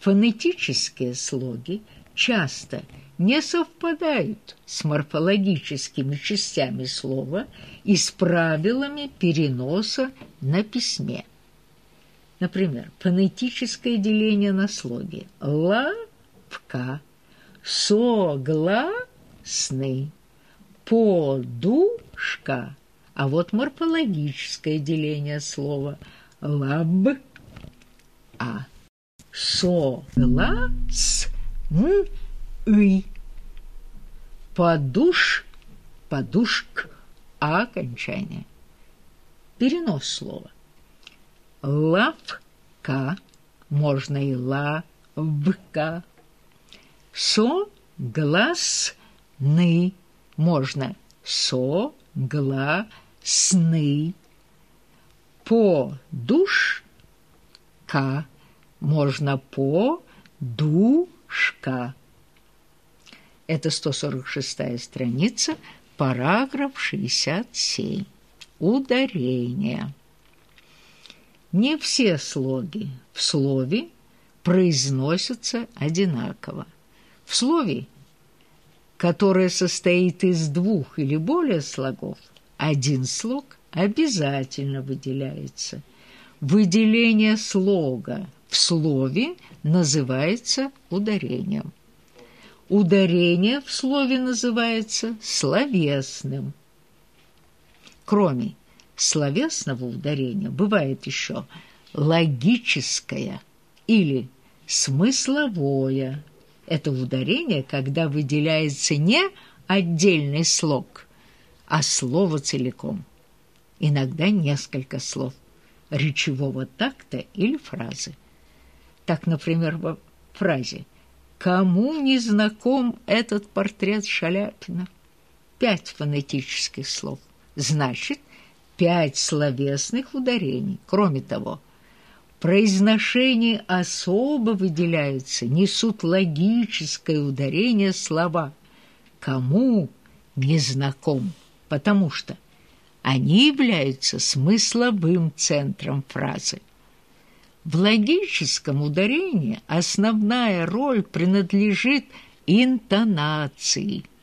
Фонетические слоги часто не совпадают с морфологическими частями слова и с правилами переноса на письме. Например, фонетическое деление на слоги «ла» в «ка», «согласны», «подушка». А вот морфологическое деление слова «лаб», «соглас», «ы», «подуш», «подушк», окончание. Перенос слова. Лавка, можно и лавка. Согласны, можно согласны. Подушка, можно подушка. Это 146-я страница, параграф 67. Ударение. Не все слоги в слове произносятся одинаково. В слове, которое состоит из двух или более слогов, один слог обязательно выделяется. Выделение слога в слове называется ударением. Ударение в слове называется словесным. Кроме словесного ударения бывает еще логическое или смысловое. Это ударение, когда выделяется не отдельный слог, а слово целиком. Иногда несколько слов речевого такта или фразы. Так, например, в фразе «Кому не знаком этот портрет Шаляпина?» Пять фонетических слов. Значит, пять словесных ударений. Кроме того, произношение особо выделяются, несут логическое ударение слова «кому не знаком», потому что они являются смысловым центром фразы. В логическом ударении основная роль принадлежит интонации –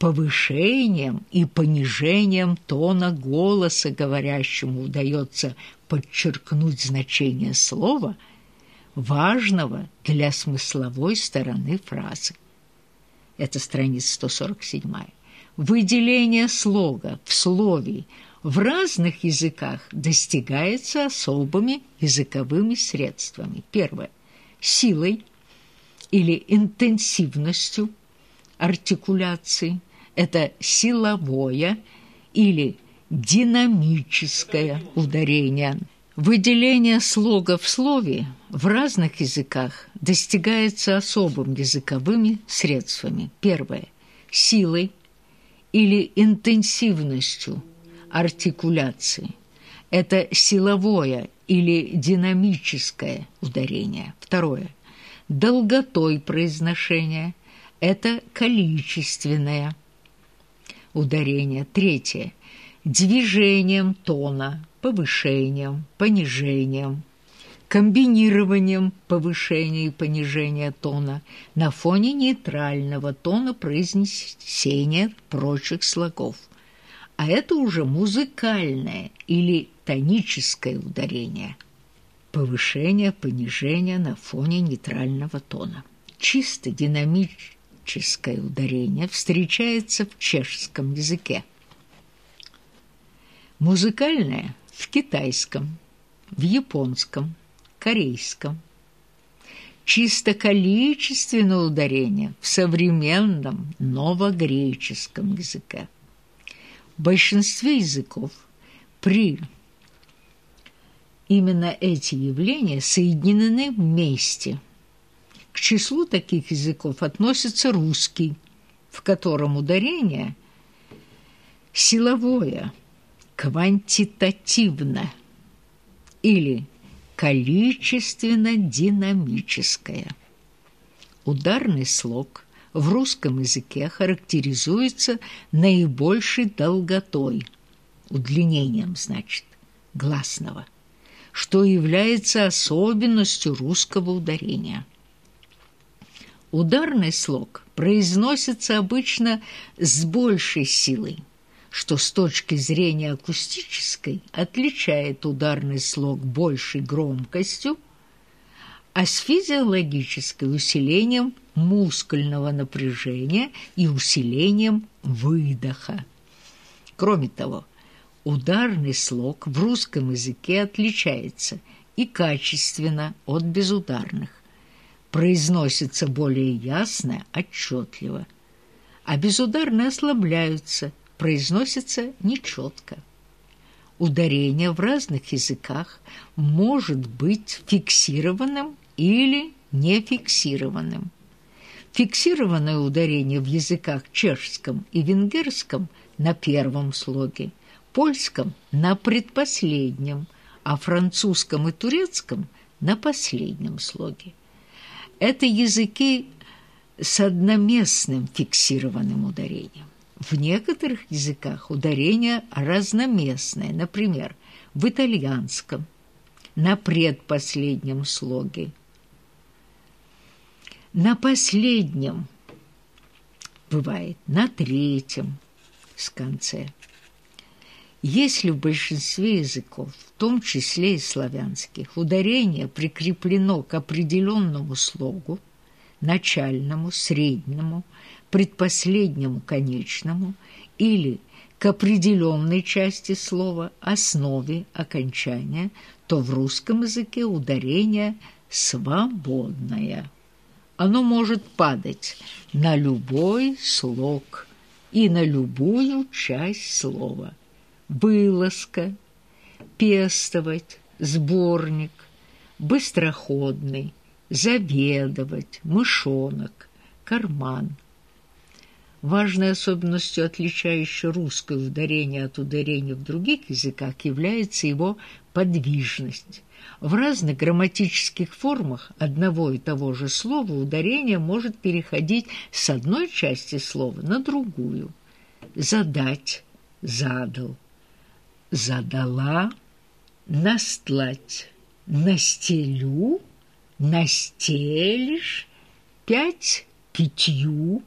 повышением и понижением тона голоса говорящему удается подчеркнуть значение слова, важного для смысловой стороны фразы. Это страница 147. Выделение слога в слове в разных языках достигается особыми языковыми средствами. Первое – силой или интенсивностью артикуляции – это силовое или динамическое ударение. Выделение слога в слове в разных языках достигается особым языковыми средствами. Первое – силой или интенсивностью артикуляции. Это силовое или динамическое ударение. Второе – долготой произношения. Это количественное ударение. Третье. Движением тона, повышением, понижением, комбинированием повышения и понижения тона на фоне нейтрального тона произнесения прочих слогов. А это уже музыкальное или тоническое ударение. Повышение, понижение на фоне нейтрального тона. Чисто динамическое ударение встречается в чешском языке. Музыкальное – в китайском, в японском, корейском. Чисто количественное ударение в современном новогреческом языке. Большинстве языков при именно эти явления соединены вместе – к числу таких языков относится русский, в котором ударение силовое, квантитативно или количественно-динамическое. Ударный слог в русском языке характеризуется наибольшей долготой, удлинением, значит, гласного. что является особенностью русского ударения. Ударный слог произносится обычно с большей силой, что с точки зрения акустической отличает ударный слог большей громкостью, а с физиологической усилением мускульного напряжения и усилением выдоха. Кроме того, ударный слог в русском языке отличается и качественно от безударных произносится более ясно, отчетливо, а безударные ослабляются, произносятся нечетко. Ударение в разных языках может быть фиксированным или нефиксированным. Фиксированное ударение в языках чешском и венгерском на первом слоге, польском на предпоследнем, а французском и турецком на последнем слоге. Это языки с одноместным фиксированным ударением. В некоторых языках ударение разноместное, например, в итальянском на предпоследнем слоге. На последнем бывает на третьем с конце. Если в большинстве языков, в том числе и славянских, ударение прикреплено к определенному слогу, начальному, среднему, предпоследнему, конечному или к определенной части слова, основе окончания, то в русском языке ударение свободное. Оно может падать на любой слог и на любую часть слова – вылазка, пестовать, сборник, быстроходный, заведовать, мышонок, карман. Важной особенностью, отличающей русское ударение от ударения в других языках, является его подвижность. В разных грамматических формах одного и того же слова ударение может переходить с одной части слова на другую. Задать, задал, задала, настлать, настелю, настелишь, пять пятью,